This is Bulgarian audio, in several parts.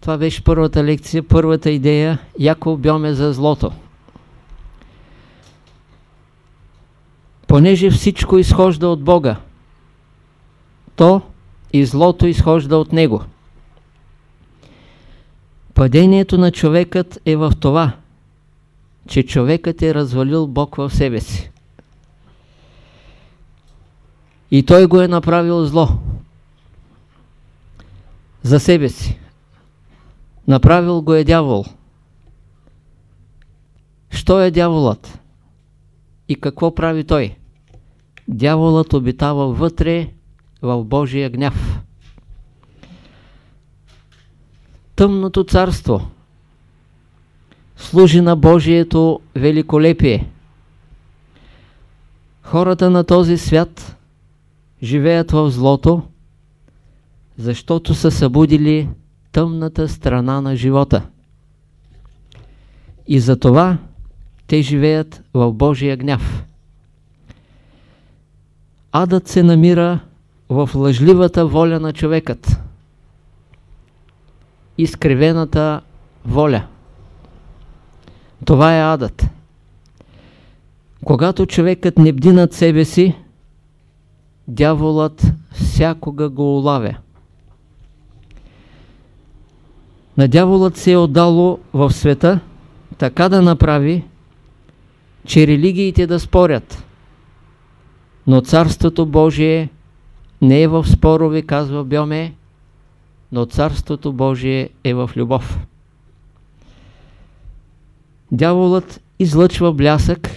Това беше първата лекция, първата идея. Яков Бьоме за злото. Понеже всичко изхожда от Бога, то и злото изхожда от Него. Падението на човекът е в това, че човекът е развалил Бог в себе си. И той го е направил зло за себе си. Направил го е дявол. Що е дяволът? И какво прави той? Дяволът обитава вътре в Божия гняв. Тъмното царство служи на Божието великолепие. Хората на този свят живеят в злото, защото са събудили тъмната страна на живота. И затова те живеят в Божия гняв. Адът се намира в лъжливата воля на човекът. Изкривената воля. Това е адът. Когато човекът не бди над себе си, дяволът всякога го улавя. На дяволът се е отдало в света така да направи, че религиите да спорят. Но Царството Божие не е в спорове, казва Бьоме, но Царството Божие е в любов. Дяволът излъчва блясък,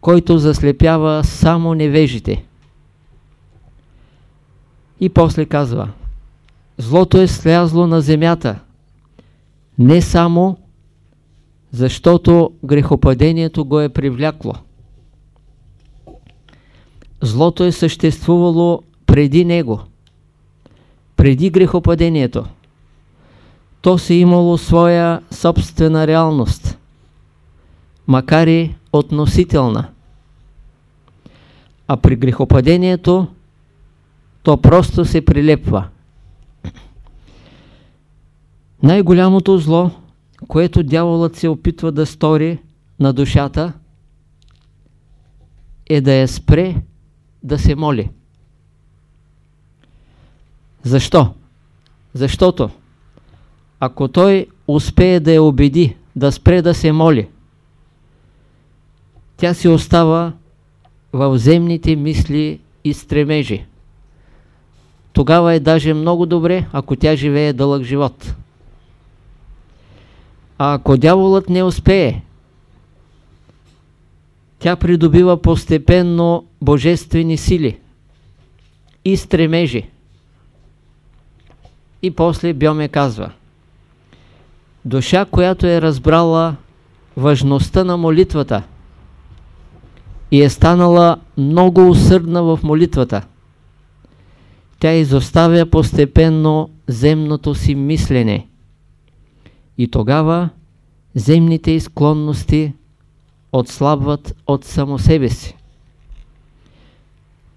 който заслепява само невежите. И после казва – Злото е слязло на земята. Не само защото грехопадението го е привлякло. Злото е съществувало преди него, преди грехопадението. То си имало своя собствена реалност, макар и относителна. А при грехопадението то просто се прилепва. Най-голямото зло, което дяволът се опитва да стори на душата, е да я спре да се моли. Защо? Защото ако той успее да я убеди да спре да се моли, тя си остава в земните мисли и стремежи. Тогава е даже много добре, ако тя живее дълъг живот. А ако дяволът не успее, тя придобива постепенно божествени сили и стремежи. И после Бьоме казва Душа, която е разбрала важността на молитвата и е станала много усърдна в молитвата, тя изоставя постепенно земното си мислене и тогава земните изклонности отслабват от само себе си.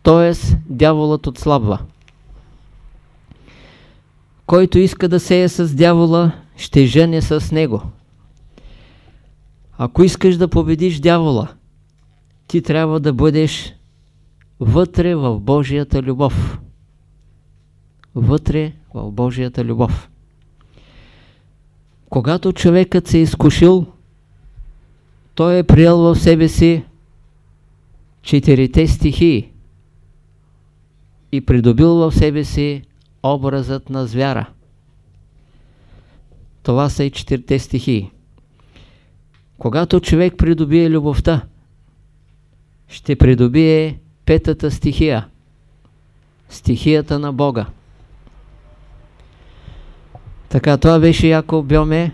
Тоест, дяволът отслабва. Който иска да сее с дявола, ще жене с него. Ако искаш да победиш дявола, ти трябва да бъдеш вътре в Божията любов. Вътре в Божията любов. Когато човекът се е изкушил, той е приел в себе си четирите стихии и придобил в себе си образът на звяра. Това са и четирите стихии. Когато човек придобие любовта, ще придобие петата стихия, стихията на Бога. Така, това беше Яков Бьоме.